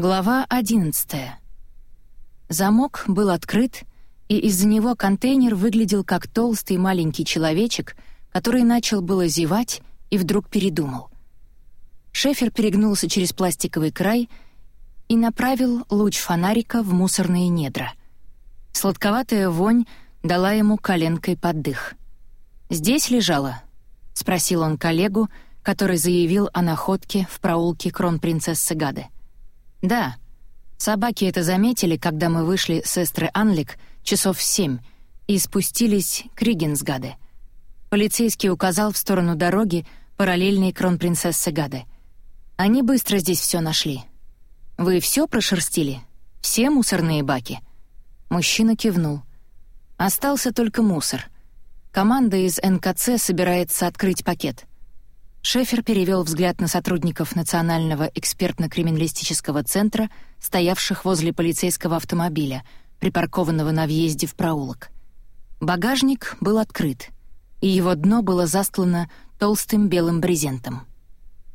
Глава 11. Замок был открыт, и из-за него контейнер выглядел как толстый маленький человечек, который начал было зевать и вдруг передумал. Шефер перегнулся через пластиковый край и направил луч фонарика в мусорные недра. Сладковатая вонь дала ему коленкой под дых. «Здесь лежала?» — спросил он коллегу, который заявил о находке в проулке кронпринцессы Гады. «Да. Собаки это заметили, когда мы вышли с Эстры Анлик часов в семь и спустились к Ригенсгаде. Полицейский указал в сторону дороги, параллельной кронпринцессы Гады. Они быстро здесь все нашли. Вы все прошерстили? Все мусорные баки?» Мужчина кивнул. «Остался только мусор. Команда из НКЦ собирается открыть пакет. Шефер перевел взгляд на сотрудников Национального экспертно-криминалистического центра, стоявших возле полицейского автомобиля, припаркованного на въезде в проулок. Багажник был открыт, и его дно было застлано толстым белым брезентом.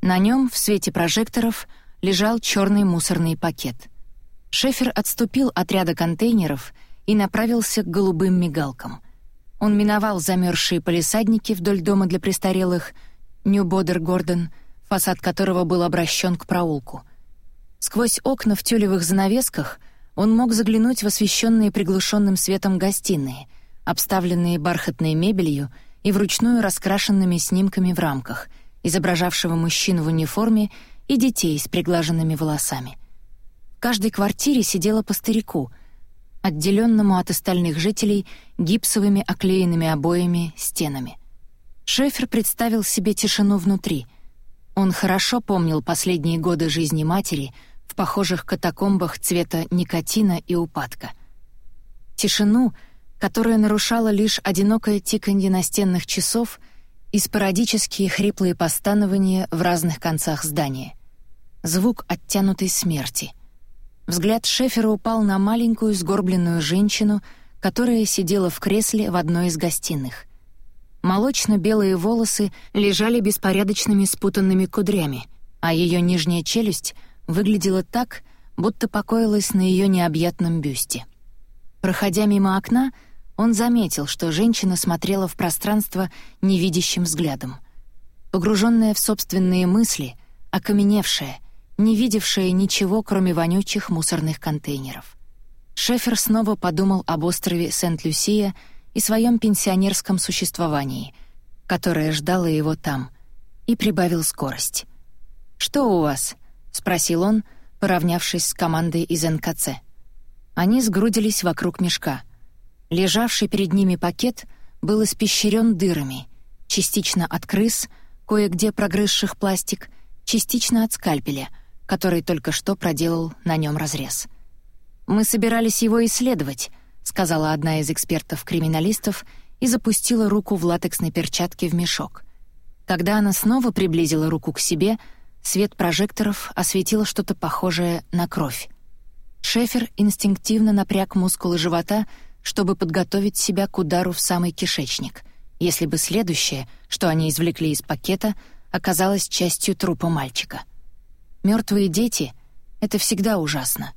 На нем в свете прожекторов лежал черный мусорный пакет. Шефер отступил от ряда контейнеров и направился к голубым мигалкам. Он миновал замерзшие полисадники вдоль дома для престарелых — Нью-Бодер-Гордон, фасад которого был обращен к проулку. Сквозь окна в тюлевых занавесках он мог заглянуть в освещенные приглушенным светом гостиные, обставленные бархатной мебелью и вручную раскрашенными снимками в рамках, изображавшего мужчину в униформе и детей с приглаженными волосами. В каждой квартире сидело по старику, отделенному от остальных жителей гипсовыми оклеенными обоями стенами — Шефер представил себе тишину внутри. Он хорошо помнил последние годы жизни матери в похожих катакомбах цвета никотина и упадка. Тишину, которая нарушала лишь одинокое тиканье настенных часов и спорадические хриплые постанования в разных концах здания. Звук оттянутой смерти. Взгляд Шефера упал на маленькую сгорбленную женщину, которая сидела в кресле в одной из гостиных — Молочно-белые волосы лежали беспорядочными спутанными кудрями, а ее нижняя челюсть выглядела так, будто покоилась на ее необъятном бюсте. Проходя мимо окна, он заметил, что женщина смотрела в пространство невидящим взглядом. Погруженная в собственные мысли, окаменевшая, не видевшая ничего, кроме вонючих мусорных контейнеров. Шефер снова подумал об острове Сент-Люсия — и своем пенсионерском существовании, которое ждало его там, и прибавил скорость. «Что у вас?» — спросил он, поравнявшись с командой из НКЦ. Они сгрудились вокруг мешка. Лежавший перед ними пакет был испещрен дырами, частично от крыс, кое-где прогрызших пластик, частично от скальпеля, который только что проделал на нем разрез. «Мы собирались его исследовать», — сказала одна из экспертов-криминалистов и запустила руку в латексной перчатке в мешок. Когда она снова приблизила руку к себе, свет прожекторов осветил что-то похожее на кровь. Шефер инстинктивно напряг мускулы живота, чтобы подготовить себя к удару в самый кишечник, если бы следующее, что они извлекли из пакета, оказалось частью трупа мальчика. Мертвые дети — это всегда ужасно.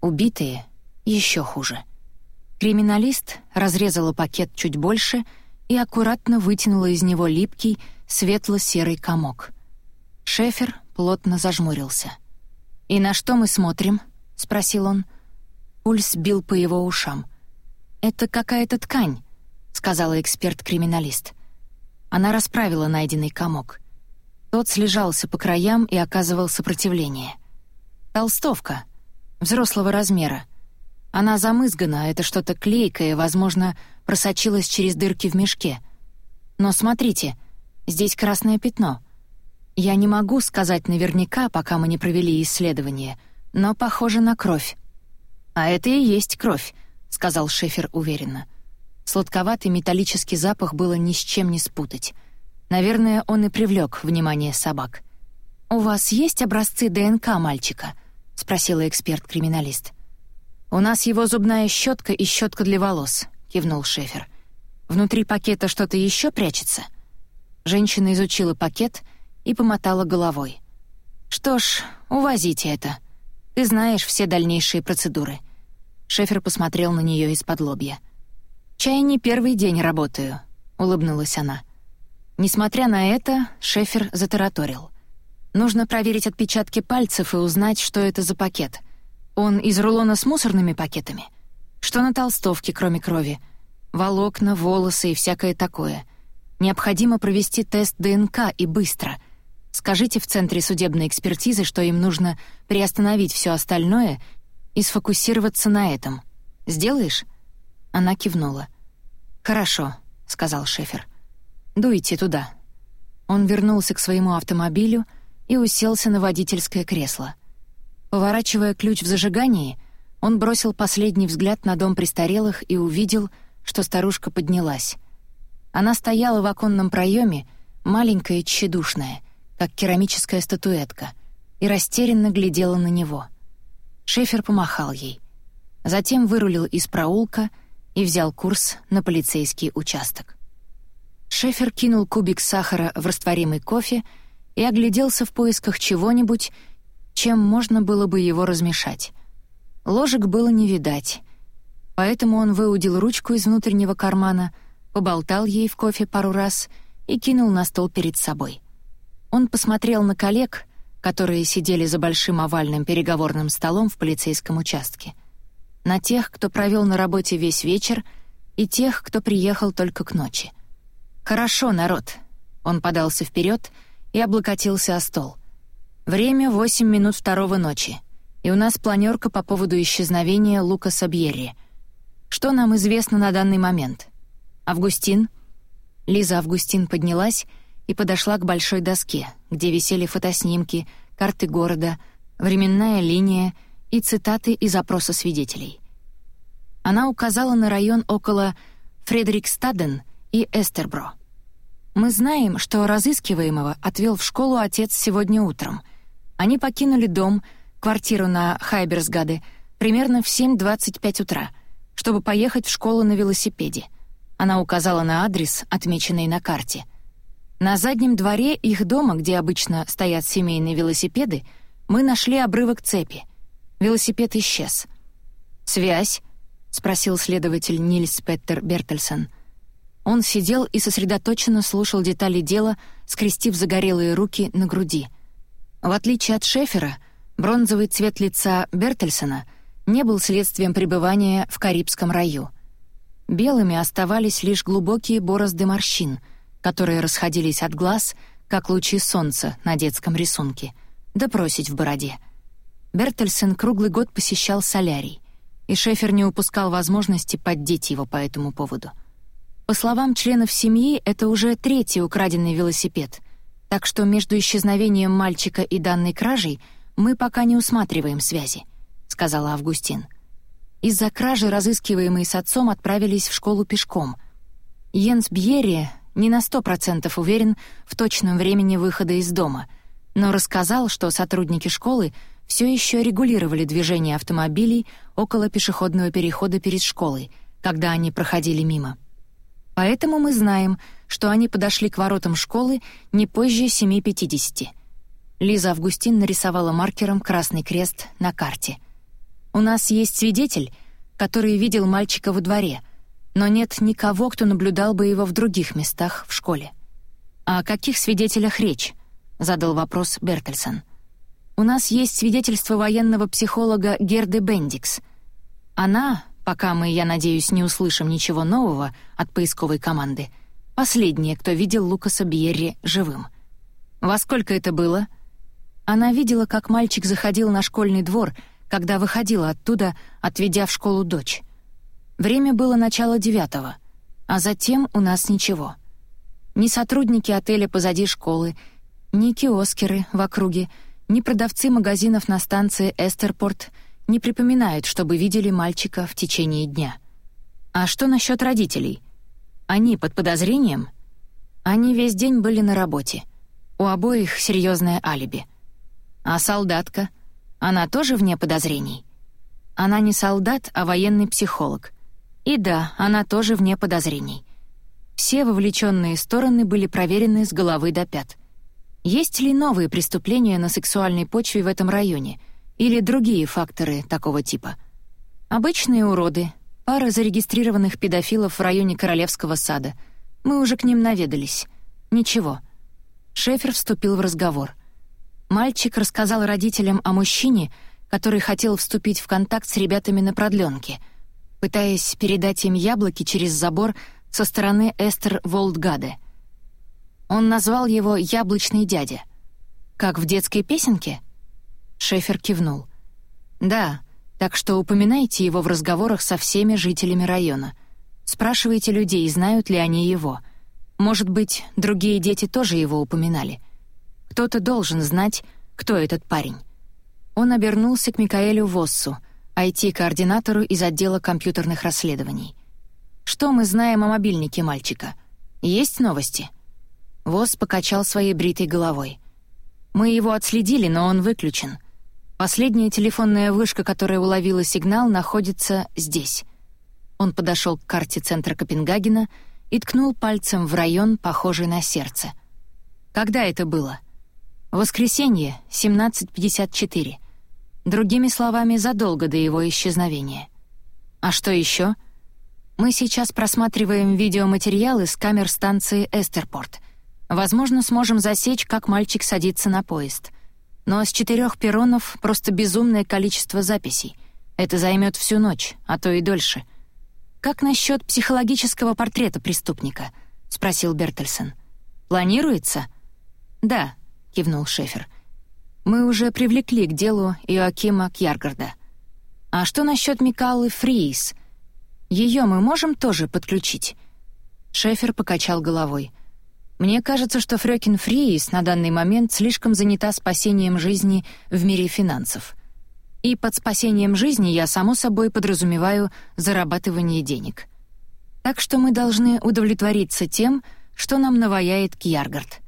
Убитые — еще хуже. Криминалист разрезала пакет чуть больше и аккуратно вытянула из него липкий, светло-серый комок. Шефер плотно зажмурился. «И на что мы смотрим?» — спросил он. Пульс бил по его ушам. «Это какая-то ткань», — сказала эксперт-криминалист. Она расправила найденный комок. Тот слежался по краям и оказывал сопротивление. «Толстовка. Взрослого размера. Она замызгана, это что-то клейкое, возможно, просочилось через дырки в мешке. Но смотрите, здесь красное пятно. Я не могу сказать наверняка, пока мы не провели исследование, но похоже на кровь. «А это и есть кровь», — сказал Шефер уверенно. Сладковатый металлический запах было ни с чем не спутать. Наверное, он и привлек внимание собак. «У вас есть образцы ДНК мальчика?» — спросила эксперт-криминалист. «У нас его зубная щетка и щетка для волос», — кивнул Шефер. «Внутри пакета что-то еще прячется?» Женщина изучила пакет и помотала головой. «Что ж, увозите это. Ты знаешь все дальнейшие процедуры». Шефер посмотрел на нее из-под лобья. «Чай не первый день работаю», — улыбнулась она. Несмотря на это, Шефер затараторил. «Нужно проверить отпечатки пальцев и узнать, что это за пакет. Он из рулона с мусорными пакетами? Что на толстовке, кроме крови? Волокна, волосы и всякое такое. Необходимо провести тест ДНК и быстро. Скажите в Центре судебной экспертизы, что им нужно приостановить все остальное и сфокусироваться на этом. Сделаешь?» Она кивнула. «Хорошо», — сказал Шефер. «Дуйте туда». Он вернулся к своему автомобилю и уселся на водительское кресло. Поворачивая ключ в зажигании, он бросил последний взгляд на дом престарелых и увидел, что старушка поднялась. Она стояла в оконном проеме, маленькая и тщедушная, как керамическая статуэтка, и растерянно глядела на него. Шефер помахал ей. Затем вырулил из проулка и взял курс на полицейский участок. Шефер кинул кубик сахара в растворимый кофе и огляделся в поисках чего-нибудь, чем можно было бы его размешать. Ложек было не видать, поэтому он выудил ручку из внутреннего кармана — поболтал ей в кофе пару раз и кинул на стол перед собой. Он посмотрел на коллег, которые сидели за большим овальным переговорным столом в полицейском участке, на тех, кто провел на работе весь вечер, и тех, кто приехал только к ночи. «Хорошо, народ», — он подался вперед и облокотился о стол. «Время — восемь минут второго ночи, и у нас планерка по поводу исчезновения Лукаса Бьерри. Что нам известно на данный момент?» «Августин?» Лиза Августин поднялась и подошла к большой доске, где висели фотоснимки, карты города, временная линия и цитаты из опроса свидетелей. Она указала на район около Фредерикстаден и Эстербро. «Мы знаем, что разыскиваемого отвел в школу отец сегодня утром. Они покинули дом, квартиру на Хайберсгаде, примерно в 7.25 утра, чтобы поехать в школу на велосипеде — она указала на адрес, отмеченный на карте. На заднем дворе их дома, где обычно стоят семейные велосипеды, мы нашли обрывок цепи. Велосипед исчез. «Связь?» — спросил следователь Нильс Петтер Бертельсон. Он сидел и сосредоточенно слушал детали дела, скрестив загорелые руки на груди. В отличие от Шефера, бронзовый цвет лица Бертельсона не был следствием пребывания в Карибском раю — Белыми оставались лишь глубокие борозды морщин, которые расходились от глаз, как лучи солнца на детском рисунке, да просить в бороде. Бертельсен круглый год посещал солярий, и Шефер не упускал возможности поддеть его по этому поводу. По словам членов семьи, это уже третий украденный велосипед, так что между исчезновением мальчика и данной кражей мы пока не усматриваем связи, — сказала Августин. — из-за кражи разыскиваемые с отцом отправились в школу пешком. Йенс Бьерри не на сто процентов уверен в точном времени выхода из дома, но рассказал, что сотрудники школы все еще регулировали движение автомобилей около пешеходного перехода перед школой, когда они проходили мимо. Поэтому мы знаем, что они подошли к воротам школы не позже 7.50. Лиза Августин нарисовала маркером красный крест на карте — у нас есть свидетель, который видел мальчика во дворе, но нет никого, кто наблюдал бы его в других местах в школе. «А «О каких свидетелях речь?» — задал вопрос Бертельсон. «У нас есть свидетельство военного психолога Герды Бендикс. Она, пока мы, я надеюсь, не услышим ничего нового от поисковой команды, последняя, кто видел Лукаса Бьерри живым. Во сколько это было?» Она видела, как мальчик заходил на школьный двор — когда выходила оттуда, отведя в школу дочь. Время было начало девятого, а затем у нас ничего. Ни сотрудники отеля позади школы, ни киоскеры в округе, ни продавцы магазинов на станции Эстерпорт не припоминают, чтобы видели мальчика в течение дня. А что насчет родителей? Они под подозрением? Они весь день были на работе. У обоих серьезное алиби. А солдатка — она тоже вне подозрений? Она не солдат, а военный психолог. И да, она тоже вне подозрений. Все вовлеченные стороны были проверены с головы до пят. Есть ли новые преступления на сексуальной почве в этом районе? Или другие факторы такого типа. Обычные уроды, пара зарегистрированных педофилов в районе Королевского сада. Мы уже к ним наведались. Ничего. Шефер вступил в разговор. Мальчик рассказал родителям о мужчине, который хотел вступить в контакт с ребятами на продленке, пытаясь передать им яблоки через забор со стороны Эстер Волдгаде. Он назвал его «яблочный дядя». «Как в детской песенке?» Шефер кивнул. «Да, так что упоминайте его в разговорах со всеми жителями района. Спрашивайте людей, знают ли они его. Может быть, другие дети тоже его упоминали. Кто-то должен знать, кто этот парень». Он обернулся к Микаэлю Воссу, IT-координатору из отдела компьютерных расследований. «Что мы знаем о мобильнике мальчика? Есть новости?» Восс покачал своей бритой головой. «Мы его отследили, но он выключен. Последняя телефонная вышка, которая уловила сигнал, находится здесь. Он подошел к карте центра Копенгагена и ткнул пальцем в район, похожий на сердце. Когда это было? Воскресенье, 17.54. Другими словами, задолго до его исчезновения. А что еще? Мы сейчас просматриваем видеоматериалы с камер станции Эстерпорт. Возможно, сможем засечь, как мальчик садится на поезд — но с четырех перронов просто безумное количество записей. Это займет всю ночь, а то и дольше. «Как насчет психологического портрета преступника?» — спросил Бертельсон. «Планируется?» «Да», — кивнул Шефер. «Мы уже привлекли к делу Иоакима Кьяргарда. А что насчет Микалы Фриис? Ее мы можем тоже подключить?» Шефер покачал головой. Мне кажется, что Фрёкин Фриис на данный момент слишком занята спасением жизни в мире финансов. И под спасением жизни я, само собой, подразумеваю зарабатывание денег. Так что мы должны удовлетвориться тем, что нам наваяет Кьяргард.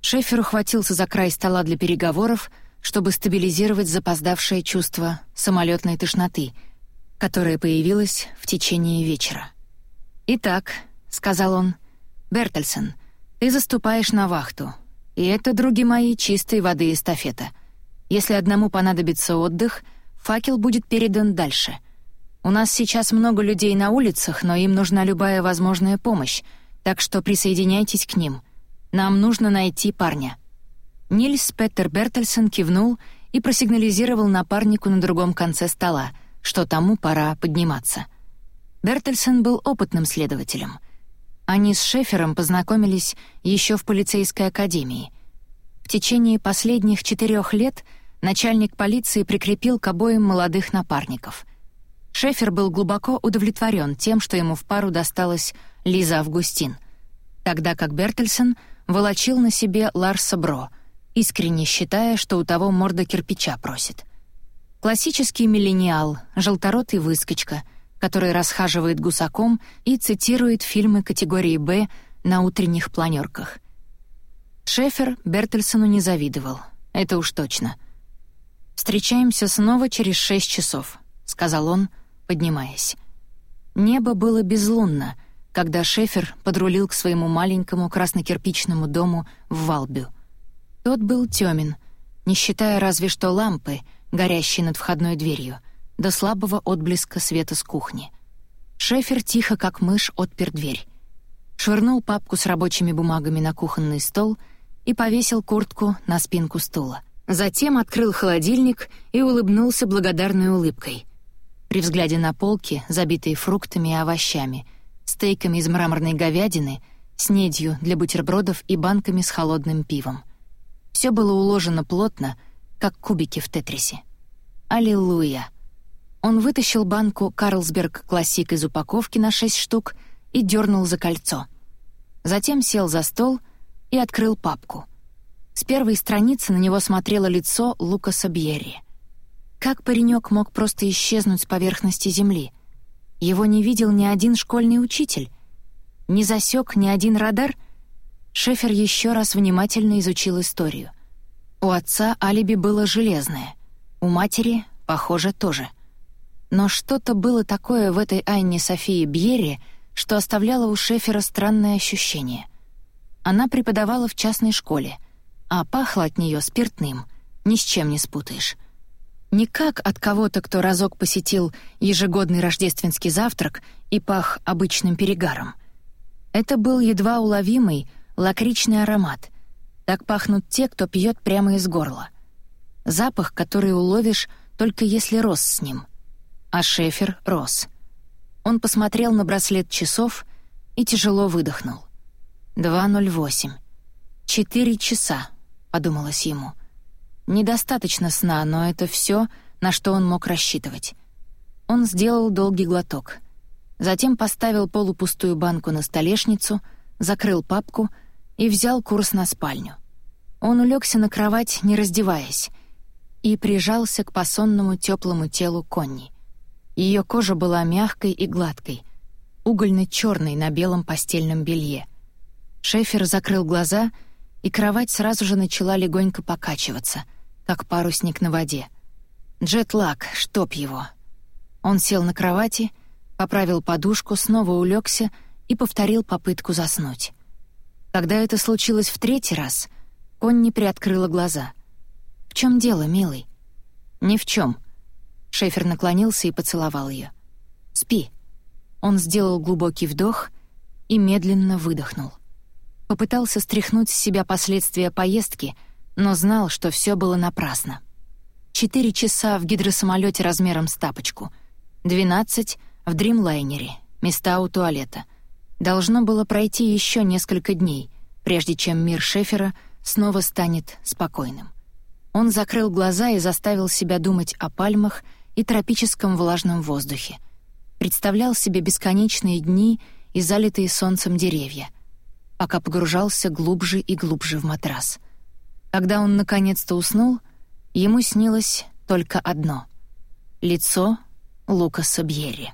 Шефер ухватился за край стола для переговоров, чтобы стабилизировать запоздавшее чувство самолетной тошноты, которое появилось в течение вечера. «Итак», — сказал он, — «Бертельсон — ты заступаешь на вахту. И это, други мои, чистой воды эстафета. Если одному понадобится отдых, факел будет передан дальше. У нас сейчас много людей на улицах, но им нужна любая возможная помощь, так что присоединяйтесь к ним. Нам нужно найти парня». Нильс Петтер Бертельсон кивнул и просигнализировал напарнику на другом конце стола, что тому пора подниматься. Бертельсон был опытным следователем — они с Шефером познакомились еще в полицейской академии. В течение последних четырех лет начальник полиции прикрепил к обоим молодых напарников. Шефер был глубоко удовлетворен тем, что ему в пару досталась Лиза Августин, тогда как Бертельсон волочил на себе Ларса Бро, искренне считая, что у того морда кирпича просит. Классический миллениал, желторотый выскочка — который расхаживает гусаком и цитирует фильмы категории «Б» на утренних планерках. Шефер Бертельсону не завидовал, это уж точно. «Встречаемся снова через шесть часов», — сказал он, поднимаясь. Небо было безлунно, когда Шефер подрулил к своему маленькому краснокирпичному дому в Валбю. Тот был тёмен, не считая разве что лампы, горящей над входной дверью — до слабого отблеска света с кухни. Шефер тихо, как мышь, отпер дверь. Швырнул папку с рабочими бумагами на кухонный стол и повесил куртку на спинку стула. Затем открыл холодильник и улыбнулся благодарной улыбкой. При взгляде на полки, забитые фруктами и овощами, стейками из мраморной говядины, снедью для бутербродов и банками с холодным пивом. Все было уложено плотно, как кубики в тетрисе. Аллилуйя! Он вытащил банку «Карлсберг Классик» из упаковки на шесть штук и дернул за кольцо. Затем сел за стол и открыл папку. С первой страницы на него смотрело лицо Лукаса Бьерри. Как паренек мог просто исчезнуть с поверхности земли? Его не видел ни один школьный учитель. Не засек ни один радар. Шефер еще раз внимательно изучил историю. У отца алиби было железное. У матери, похоже, тоже. Но что-то было такое в этой Анне Софии Бьере, что оставляло у Шефера странное ощущение. Она преподавала в частной школе, а пахло от нее спиртным, ни с чем не спутаешь. Не как от кого-то, кто разок посетил ежегодный рождественский завтрак и пах обычным перегаром. Это был едва уловимый, лакричный аромат. Так пахнут те, кто пьет прямо из горла. Запах, который уловишь только если рос с ним. А Шефер рос. Он посмотрел на браслет часов и тяжело выдохнул. 2.08. «Четыре часа», — подумалось ему. Недостаточно сна, но это все, на что он мог рассчитывать. Он сделал долгий глоток. Затем поставил полупустую банку на столешницу, закрыл папку и взял курс на спальню. Он улегся на кровать, не раздеваясь, и прижался к посонному теплому телу Конни. Ее кожа была мягкой и гладкой, угольно-черной на белом постельном белье. Шефер закрыл глаза, и кровать сразу же начала легонько покачиваться, как парусник на воде. Джетлаг, чтоб его. Он сел на кровати, поправил подушку, снова улегся и повторил попытку заснуть. Когда это случилось в третий раз, Конни приоткрыла глаза — чем дело, милый?» «Ни в чем. Шефер наклонился и поцеловал ее. «Спи». Он сделал глубокий вдох и медленно выдохнул. Попытался стряхнуть с себя последствия поездки, но знал, что все было напрасно. Четыре часа в гидросамолете размером с тапочку, двенадцать в дримлайнере, места у туалета. Должно было пройти еще несколько дней, прежде чем мир Шефера снова станет спокойным. Он закрыл глаза и заставил себя думать о пальмах и тропическом влажном воздухе. Представлял себе бесконечные дни и залитые солнцем деревья, пока погружался глубже и глубже в матрас. Когда он наконец-то уснул, ему снилось только одно — лицо Лукаса Бьерри.